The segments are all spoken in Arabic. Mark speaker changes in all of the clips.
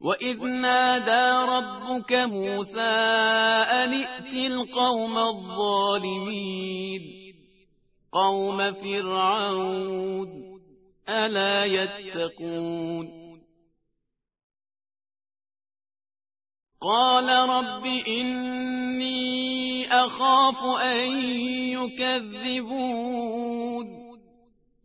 Speaker 1: وإذ نادى ربك موسى أن ائت القوم الظالمين قوم فرعون ألا يتقون قال رب إني أخاف أن يكذبون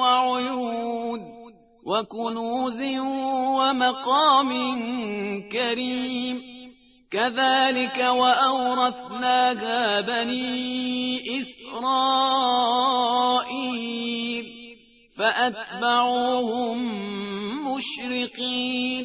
Speaker 1: وعيون وكنوز ومقام كريم. كذلك وأورثناها بني إسرائيل فأتبعوهم مشرقين.